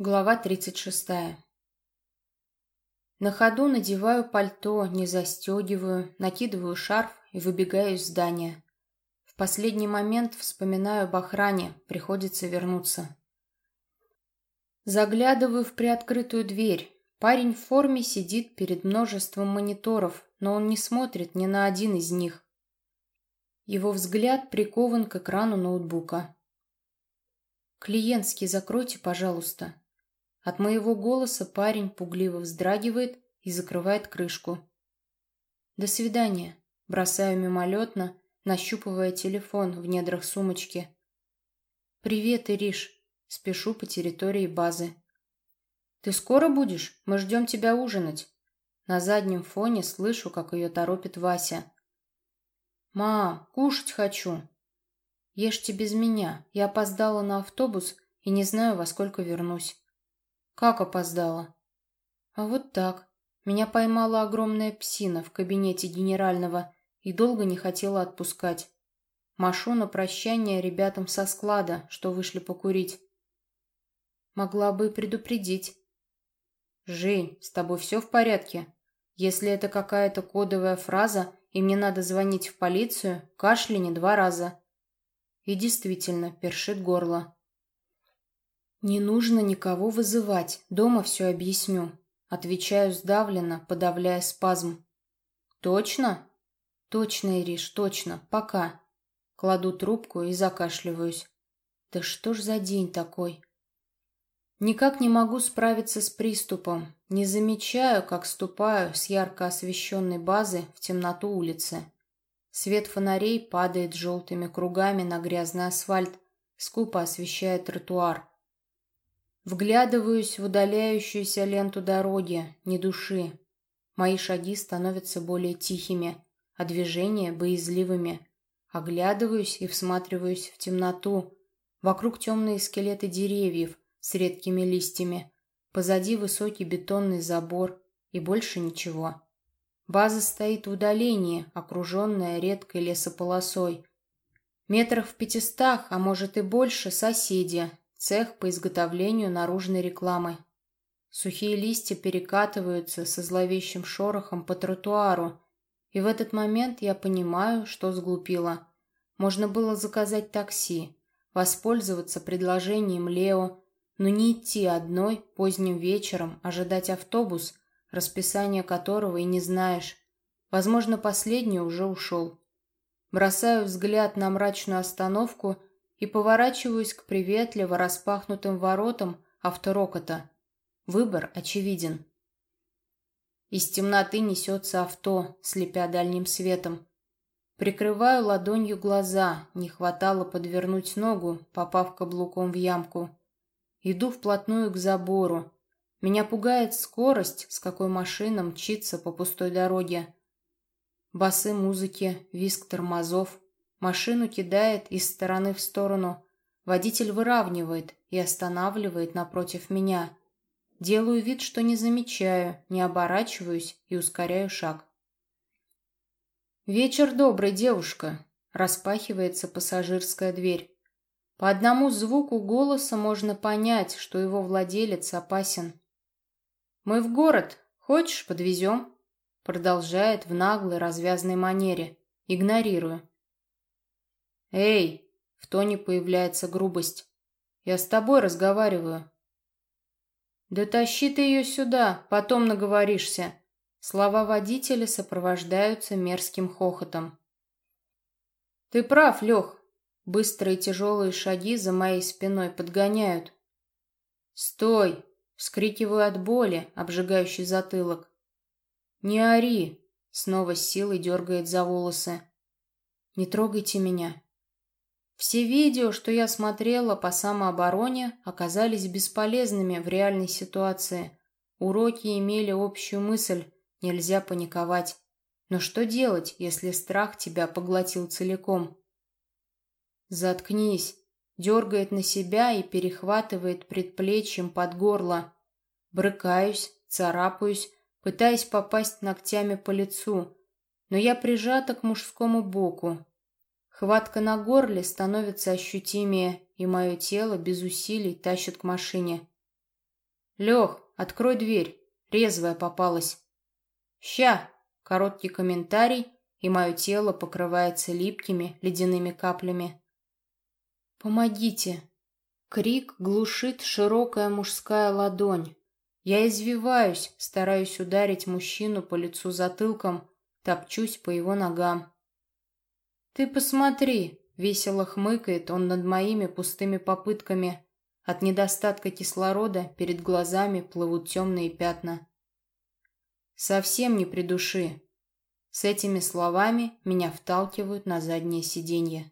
Глава 36. На ходу надеваю пальто, не застегиваю, накидываю шарф и выбегаю из здания. В последний момент вспоминаю об охране, приходится вернуться. Заглядываю в приоткрытую дверь. Парень в форме сидит перед множеством мониторов, но он не смотрит ни на один из них. Его взгляд прикован к экрану ноутбука. «Клиентский закройте, пожалуйста», от моего голоса парень пугливо вздрагивает и закрывает крышку. «До свидания», — бросаю мимолетно, нащупывая телефон в недрах сумочки. «Привет, Ириш», — спешу по территории базы. «Ты скоро будешь? Мы ждем тебя ужинать». На заднем фоне слышу, как ее торопит Вася. «Ма, кушать хочу». «Ешьте без меня. Я опоздала на автобус и не знаю, во сколько вернусь». Как опоздала? А вот так. Меня поймала огромная псина в кабинете генерального и долго не хотела отпускать. Машу на прощание ребятам со склада, что вышли покурить. Могла бы предупредить. Жень, с тобой все в порядке? Если это какая-то кодовая фраза, и мне надо звонить в полицию, кашляни два раза. И действительно, першит горло. «Не нужно никого вызывать, дома все объясню», — отвечаю сдавленно, подавляя спазм. «Точно?» «Точно, Ириш, точно, пока». Кладу трубку и закашливаюсь. «Да что ж за день такой?» Никак не могу справиться с приступом. Не замечаю, как ступаю с ярко освещенной базы в темноту улицы. Свет фонарей падает желтыми кругами на грязный асфальт, скупо освещая тротуар. Вглядываюсь в удаляющуюся ленту дороги, ни души. Мои шаги становятся более тихими, а движения боязливыми. Оглядываюсь и всматриваюсь в темноту. Вокруг темные скелеты деревьев с редкими листьями. Позади высокий бетонный забор и больше ничего. База стоит в удалении, окруженная редкой лесополосой. Метрах в пятистах, а может и больше, соседи, Цех по изготовлению наружной рекламы. Сухие листья перекатываются со зловещим шорохом по тротуару, и в этот момент я понимаю, что сглупила. Можно было заказать такси, воспользоваться предложением Лео, но не идти одной поздним вечером, ожидать автобус, расписание которого и не знаешь. Возможно, последний уже ушел. Бросаю взгляд на мрачную остановку и поворачиваюсь к приветливо распахнутым воротам авторокота. Выбор очевиден. Из темноты несется авто, слепя дальним светом. Прикрываю ладонью глаза, не хватало подвернуть ногу, попав каблуком в ямку. Иду вплотную к забору. Меня пугает скорость, с какой машина мчится по пустой дороге. Басы музыки, визг тормозов, Машину кидает из стороны в сторону. Водитель выравнивает и останавливает напротив меня. Делаю вид, что не замечаю, не оборачиваюсь и ускоряю шаг. «Вечер добрый, девушка!» Распахивается пассажирская дверь. По одному звуку голоса можно понять, что его владелец опасен. «Мы в город. Хочешь, подвезем?» Продолжает в наглой развязной манере. Игнорирую. «Эй!» — в тоне появляется грубость. «Я с тобой разговариваю». «Да тащи ты ее сюда, потом наговоришься». Слова водителя сопровождаются мерзким хохотом. «Ты прав, Лех». Быстрые тяжелые шаги за моей спиной подгоняют. «Стой!» — вскрикиваю от боли, обжигающий затылок. «Не ори!» — снова с силой дергает за волосы. «Не трогайте меня!» Все видео, что я смотрела по самообороне, оказались бесполезными в реальной ситуации. Уроки имели общую мысль – нельзя паниковать. Но что делать, если страх тебя поглотил целиком? «Заткнись!» – дергает на себя и перехватывает предплечьем под горло. Брыкаюсь, царапаюсь, пытаясь попасть ногтями по лицу, но я прижата к мужскому боку, Хватка на горле становится ощутимее, и мое тело без усилий тащит к машине. Лех, открой дверь. Резвая попалась. Ща. Короткий комментарий, и мое тело покрывается липкими ледяными каплями. «Помогите!» Крик глушит широкая мужская ладонь. Я извиваюсь, стараюсь ударить мужчину по лицу затылком, топчусь по его ногам. «Ты посмотри!» — весело хмыкает он над моими пустыми попытками. От недостатка кислорода перед глазами плывут темные пятна. «Совсем не при души!» С этими словами меня вталкивают на заднее сиденье.